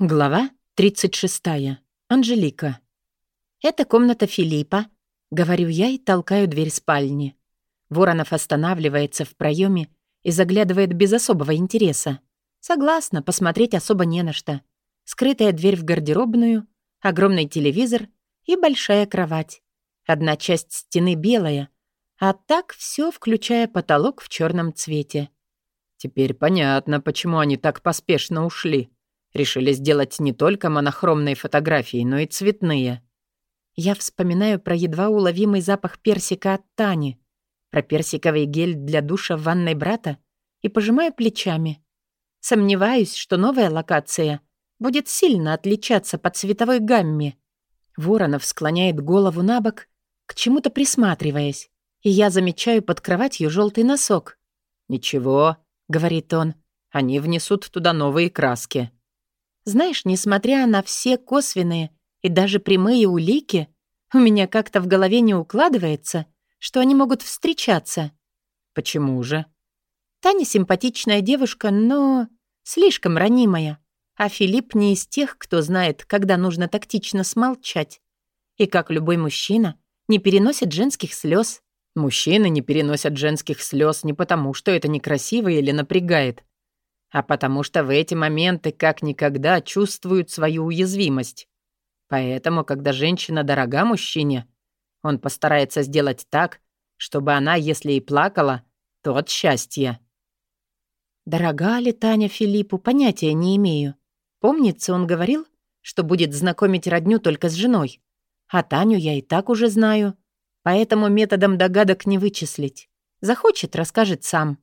Глава 36. Анжелика. «Это комната Филиппа», — говорю я и толкаю дверь спальни. Воронов останавливается в проеме и заглядывает без особого интереса. Согласна, посмотреть особо не на что. Скрытая дверь в гардеробную, огромный телевизор и большая кровать. Одна часть стены белая, а так все, включая потолок в черном цвете. «Теперь понятно, почему они так поспешно ушли», Решили сделать не только монохромные фотографии, но и цветные. Я вспоминаю про едва уловимый запах персика от Тани, про персиковый гель для душа в ванной брата и пожимаю плечами. Сомневаюсь, что новая локация будет сильно отличаться по цветовой гамме. Воронов склоняет голову на бок, к чему-то присматриваясь, и я замечаю под кроватью желтый носок. «Ничего», — говорит он, — «они внесут туда новые краски». Знаешь, несмотря на все косвенные и даже прямые улики, у меня как-то в голове не укладывается, что они могут встречаться. Почему же? Таня симпатичная девушка, но слишком ранимая. А Филипп не из тех, кто знает, когда нужно тактично смолчать. И как любой мужчина, не переносит женских слез. Мужчины не переносят женских слез не потому, что это некрасиво или напрягает, а потому что в эти моменты как никогда чувствуют свою уязвимость. Поэтому, когда женщина дорога мужчине, он постарается сделать так, чтобы она, если и плакала, то от счастья. Дорога ли Таня Филиппу, понятия не имею. Помнится, он говорил, что будет знакомить родню только с женой. А Таню я и так уже знаю, поэтому методом догадок не вычислить. Захочет, расскажет сам.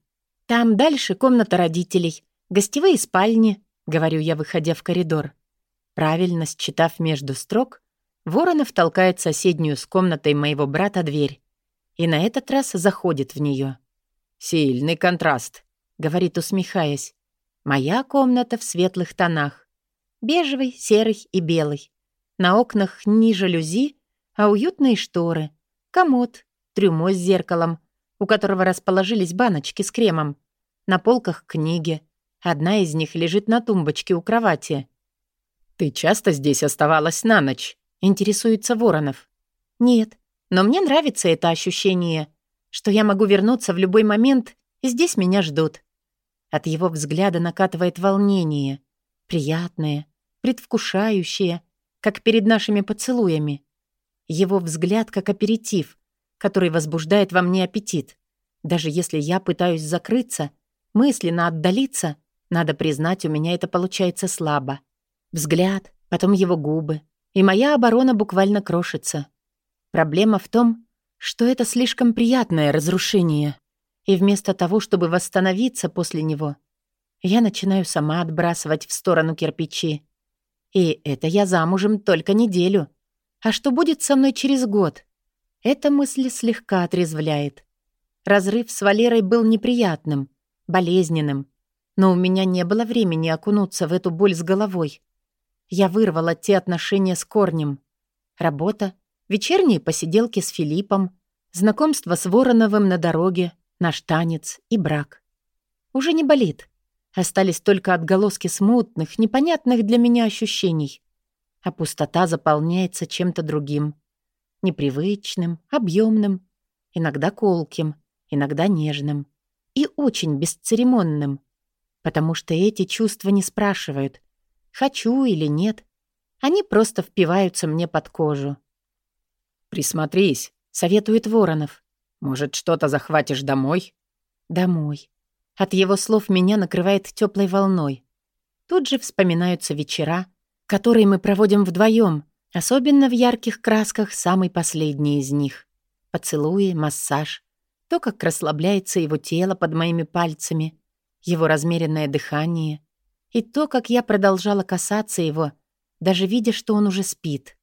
Там дальше комната родителей, «Гостевые спальни», — говорю я, выходя в коридор. Правильно считав между строк, Воронов толкает соседнюю с комнатой моего брата дверь и на этот раз заходит в нее. «Сильный контраст», — говорит, усмехаясь. «Моя комната в светлых тонах. Бежевый, серый и белый. На окнах не жалюзи, а уютные шторы. Комод, трюмо с зеркалом, у которого расположились баночки с кремом. На полках книги, Одна из них лежит на тумбочке у кровати. «Ты часто здесь оставалась на ночь?» — интересуется Воронов. «Нет, но мне нравится это ощущение, что я могу вернуться в любой момент, и здесь меня ждут». От его взгляда накатывает волнение. Приятное, предвкушающее, как перед нашими поцелуями. Его взгляд как аперитив, который возбуждает во мне аппетит. Даже если я пытаюсь закрыться, мысленно отдалиться — надо признать, у меня это получается слабо. Взгляд, потом его губы. И моя оборона буквально крошится. Проблема в том, что это слишком приятное разрушение. И вместо того, чтобы восстановиться после него, я начинаю сама отбрасывать в сторону кирпичи. И это я замужем только неделю. А что будет со мной через год? Эта мысль слегка отрезвляет. Разрыв с Валерой был неприятным, болезненным, но у меня не было времени окунуться в эту боль с головой. Я вырвала те отношения с корнем. Работа, вечерние посиделки с Филиппом, знакомство с Вороновым на дороге, наш танец и брак. Уже не болит. Остались только отголоски смутных, непонятных для меня ощущений. А пустота заполняется чем-то другим. Непривычным, объемным, иногда колким, иногда нежным и очень бесцеремонным потому что эти чувства не спрашивают, хочу или нет. Они просто впиваются мне под кожу. «Присмотрись», — советует Воронов. «Может, что-то захватишь домой?» «Домой». От его слов меня накрывает теплой волной. Тут же вспоминаются вечера, которые мы проводим вдвоем, особенно в ярких красках самый последний из них. Поцелуи, массаж, то, как расслабляется его тело под моими пальцами — его размеренное дыхание и то, как я продолжала касаться его, даже видя, что он уже спит.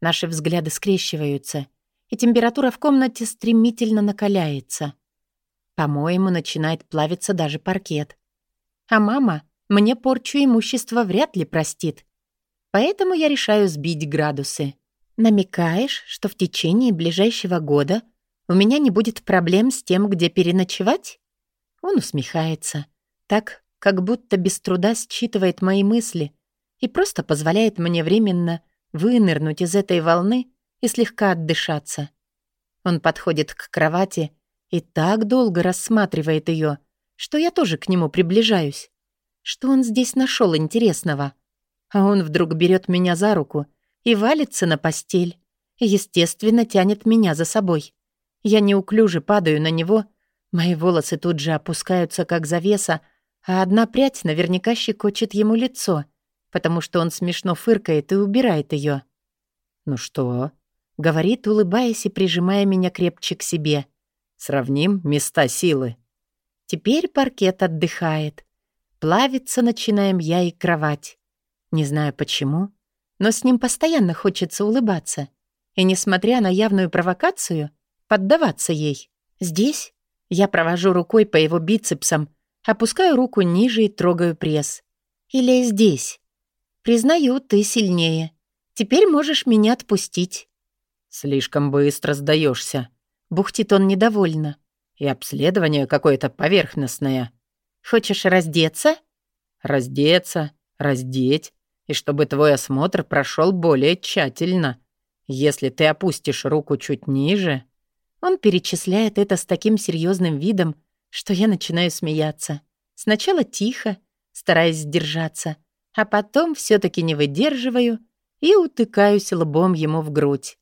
Наши взгляды скрещиваются, и температура в комнате стремительно накаляется. По-моему, начинает плавиться даже паркет. А мама мне порчу имущества вряд ли простит. Поэтому я решаю сбить градусы. Намекаешь, что в течение ближайшего года у меня не будет проблем с тем, где переночевать? Он усмехается, так, как будто без труда считывает мои мысли, и просто позволяет мне временно вынырнуть из этой волны и слегка отдышаться. Он подходит к кровати и так долго рассматривает ее, что я тоже к нему приближаюсь. Что он здесь нашел интересного? А он вдруг берет меня за руку и валится на постель. Естественно, тянет меня за собой. Я неуклюже падаю на него, мои волосы тут же опускаются, как завеса, а одна прядь наверняка щекочет ему лицо, потому что он смешно фыркает и убирает ее. «Ну что?» — говорит, улыбаясь и прижимая меня крепче к себе. «Сравним места силы». Теперь паркет отдыхает. Плавиться начинаем я и кровать. Не знаю почему, но с ним постоянно хочется улыбаться. И, несмотря на явную провокацию, поддаваться ей. Здесь я провожу рукой по его бицепсам, опускаю руку ниже и трогаю пресс. Или здесь. Признаю, ты сильнее. Теперь можешь меня отпустить. Слишком быстро сдаешься. Бухтит он недовольно. И обследование какое-то поверхностное. Хочешь раздеться? Раздеться, раздеть, и чтобы твой осмотр прошел более тщательно. Если ты опустишь руку чуть ниже... Он перечисляет это с таким серьезным видом, что я начинаю смеяться. Сначала тихо, стараясь сдержаться, а потом все таки не выдерживаю и утыкаюсь лбом ему в грудь.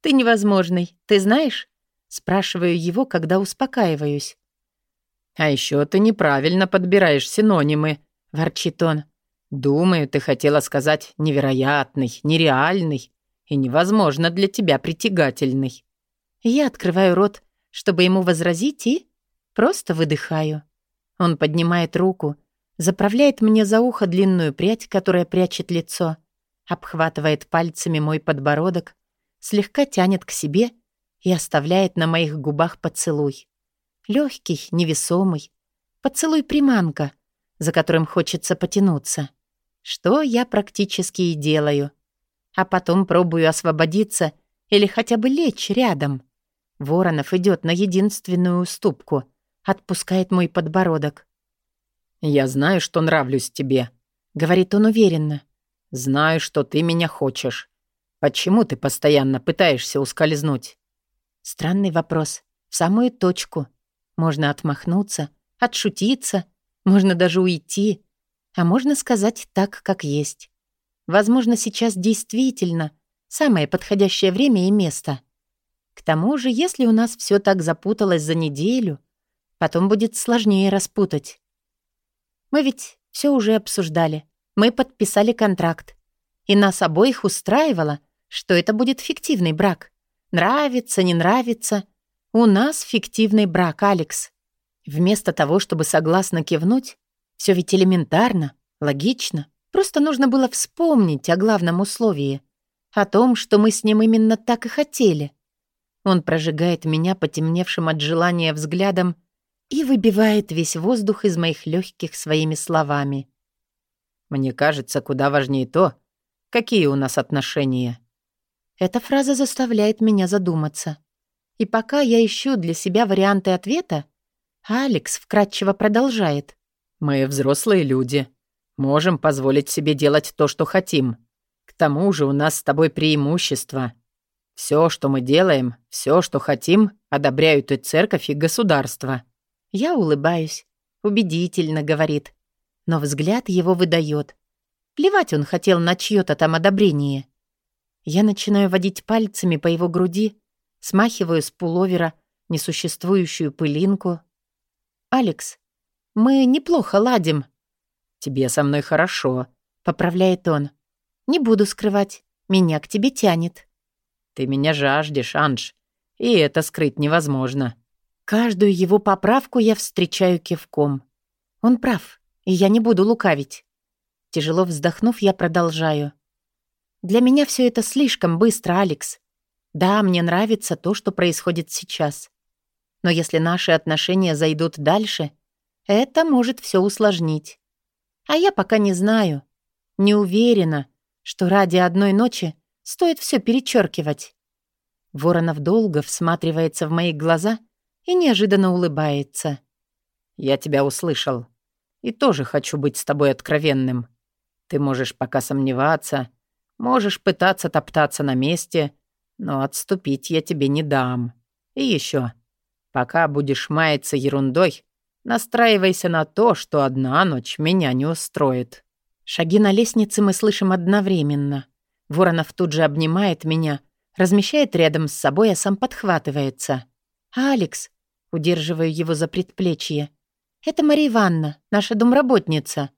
«Ты невозможный, ты знаешь?» Спрашиваю его, когда успокаиваюсь. «А еще ты неправильно подбираешь синонимы», — ворчит он. «Думаю, ты хотела сказать невероятный, нереальный и невозможно для тебя притягательный». Я открываю рот, чтобы ему возразить, и просто выдыхаю. Он поднимает руку, заправляет мне за ухо длинную прядь, которая прячет лицо, обхватывает пальцами мой подбородок, слегка тянет к себе и оставляет на моих губах поцелуй. Легкий, невесомый. Поцелуй-приманка, за которым хочется потянуться. Что я практически и делаю. А потом пробую освободиться или хотя бы лечь рядом. Воронов идет на единственную уступку. Отпускает мой подбородок. «Я знаю, что нравлюсь тебе», — говорит он уверенно. «Знаю, что ты меня хочешь. Почему ты постоянно пытаешься ускользнуть?» Странный вопрос. В самую точку. Можно отмахнуться, отшутиться, можно даже уйти, а можно сказать так, как есть. Возможно, сейчас действительно самое подходящее время и место. К тому же, если у нас все так запуталось за неделю, потом будет сложнее распутать. Мы ведь все уже обсуждали. Мы подписали контракт. И нас обоих устраивало, что это будет фиктивный брак. Нравится, не нравится. У нас фиктивный брак, Алекс. Вместо того, чтобы согласно кивнуть, все ведь элементарно, логично. Просто нужно было вспомнить о главном условии. О том, что мы с ним именно так и хотели. Он прожигает меня потемневшим от желания взглядом и выбивает весь воздух из моих легких своими словами. «Мне кажется, куда важнее то, какие у нас отношения». Эта фраза заставляет меня задуматься. И пока я ищу для себя варианты ответа, Алекс вкратчиво продолжает. «Мы взрослые люди. Можем позволить себе делать то, что хотим. К тому же у нас с тобой преимущество. Все, что мы делаем, все, что хотим, одобряют и церковь, и государство». Я улыбаюсь. Убедительно, говорит. Но взгляд его выдает. Плевать он хотел на чьё-то там одобрение. Я начинаю водить пальцами по его груди, смахиваю с пуловера несуществующую пылинку. «Алекс, мы неплохо ладим». «Тебе со мной хорошо», — поправляет он. «Не буду скрывать. Меня к тебе тянет». «Ты меня жаждешь, Анж, и это скрыть невозможно». Каждую его поправку я встречаю кивком. Он прав, и я не буду лукавить. Тяжело вздохнув, я продолжаю. Для меня все это слишком быстро, Алекс. Да, мне нравится то, что происходит сейчас. Но если наши отношения зайдут дальше, это может все усложнить. А я пока не знаю. Не уверена, что ради одной ночи стоит все перечеркивать. Воронов долго всматривается в мои глаза и неожиданно улыбается. «Я тебя услышал. И тоже хочу быть с тобой откровенным. Ты можешь пока сомневаться, можешь пытаться топтаться на месте, но отступить я тебе не дам. И еще, пока будешь маяться ерундой, настраивайся на то, что одна ночь меня не устроит. Шаги на лестнице мы слышим одновременно. Воронов тут же обнимает меня, размещает рядом с собой, а сам подхватывается. «Алекс», — удерживаю его за предплечье, — «это Мария Ивановна, наша домработница».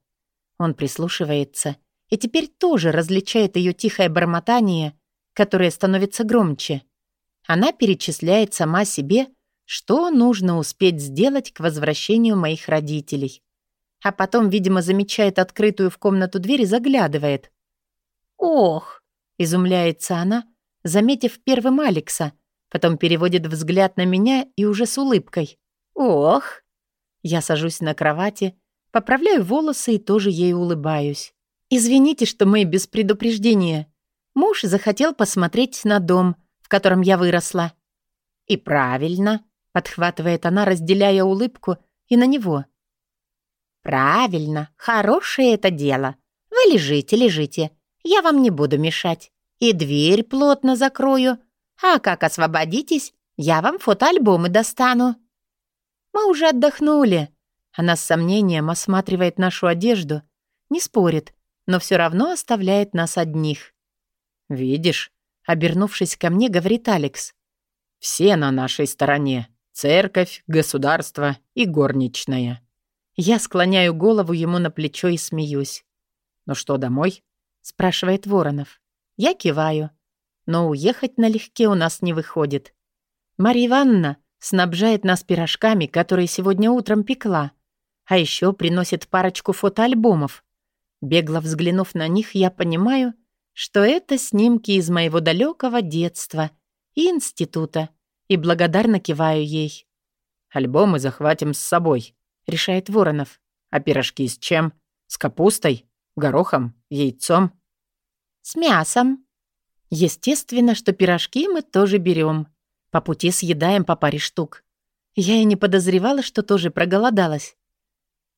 Он прислушивается и теперь тоже различает ее тихое бормотание, которое становится громче. Она перечисляет сама себе, что нужно успеть сделать к возвращению моих родителей. А потом, видимо, замечает открытую в комнату дверь и заглядывает. «Ох!» — изумляется она, заметив первым Алекса, потом переводит взгляд на меня и уже с улыбкой. «Ох!» Я сажусь на кровати, поправляю волосы и тоже ей улыбаюсь. «Извините, что мы без предупреждения. Муж захотел посмотреть на дом, в котором я выросла». «И правильно», — подхватывает она, разделяя улыбку и на него. «Правильно, хорошее это дело. Вы лежите, лежите. Я вам не буду мешать. И дверь плотно закрою. А как освободитесь, я вам фотоальбомы достану». «Мы уже отдохнули». Она с сомнением осматривает нашу одежду, не спорит, но все равно оставляет нас одних. «Видишь?» — обернувшись ко мне, говорит Алекс. «Все на нашей стороне. Церковь, государство и горничная». Я склоняю голову ему на плечо и смеюсь. «Ну что, домой?» — спрашивает Воронов. Я киваю. Но уехать налегке у нас не выходит. Марья Ивановна снабжает нас пирожками, которые сегодня утром пекла. А еще приносит парочку фотоальбомов. Бегло взглянув на них, я понимаю, что это снимки из моего далекого детства и института, и благодарно киваю ей. «Альбомы захватим с собой», — решает Воронов. «А пирожки с чем? С капустой? Горохом? Яйцом?» «С мясом». Естественно, что пирожки мы тоже берем. По пути съедаем по паре штук. Я и не подозревала, что тоже проголодалась.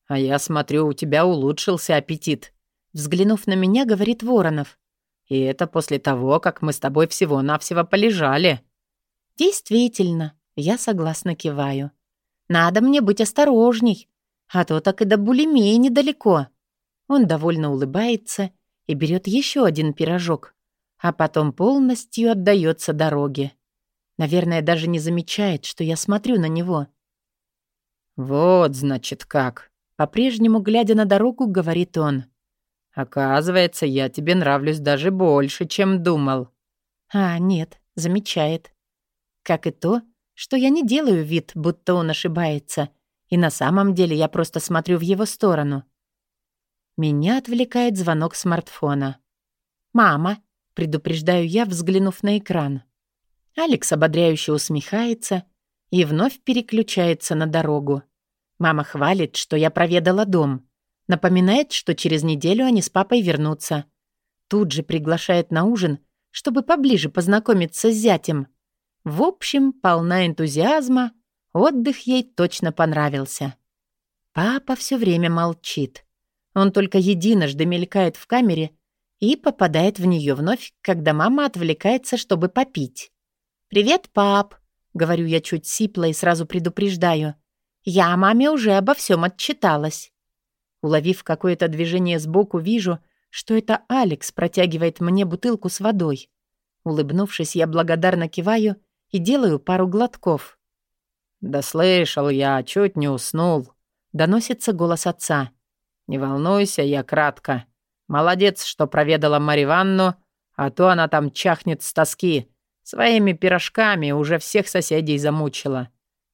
«А я смотрю, у тебя улучшился аппетит», — взглянув на меня, говорит Воронов. «И это после того, как мы с тобой всего-навсего полежали». «Действительно», — я согласно киваю. Надо мне быть осторожней, а то так и до булимии недалеко». Он довольно улыбается и берет еще один пирожок, а потом полностью отдается дороге. Наверное, даже не замечает, что я смотрю на него. «Вот, значит, как!» По-прежнему, глядя на дорогу, говорит он. «Оказывается, я тебе нравлюсь даже больше, чем думал». А, нет, замечает. Как и то, что я не делаю вид, будто он ошибается, и на самом деле я просто смотрю в его сторону. Меня отвлекает звонок смартфона. «Мама», — предупреждаю я, взглянув на экран. Алекс ободряюще усмехается и вновь переключается на дорогу. Мама хвалит, что я проведала дом. Напоминает, что через неделю они с папой вернутся. Тут же приглашает на ужин, чтобы поближе познакомиться с зятем — в общем, полна энтузиазма, отдых ей точно понравился. Папа все время молчит. Он только единожды мелькает в камере и попадает в нее вновь, когда мама отвлекается, чтобы попить. «Привет, пап!» — говорю я чуть сипло и сразу предупреждаю. «Я маме уже обо всем отчиталась». Уловив какое-то движение сбоку, вижу, что это Алекс протягивает мне бутылку с водой. Улыбнувшись, я благодарно киваю и делаю пару глотков. «Да слышал я, чуть не уснул», — доносится голос отца. «Не волнуйся, я кратко. Молодец, что проведала Марь Ивановну, а то она там чахнет с тоски. Своими пирожками уже всех соседей замучила.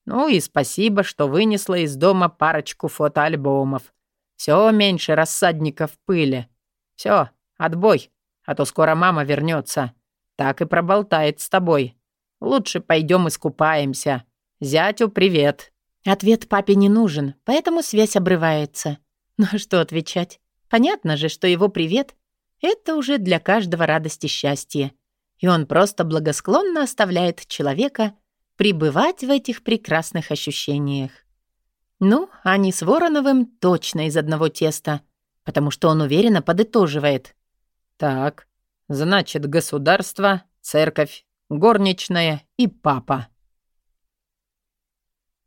Ну и спасибо, что вынесла из дома парочку фотоальбомов. Все меньше рассадников пыли. Все, отбой, а то скоро мама вернется. Так и проболтает с тобой. Лучше пойдем искупаемся. Зятю привет». Ответ папе не нужен, поэтому связь обрывается. А что отвечать? Понятно же, что его привет — это уже для каждого радость и счастье. И он просто благосклонно оставляет человека пребывать в этих прекрасных ощущениях. Ну, они с Вороновым точно из одного теста. потому что он уверенно подытоживает. «Так, значит, государство, церковь, горничная и папа».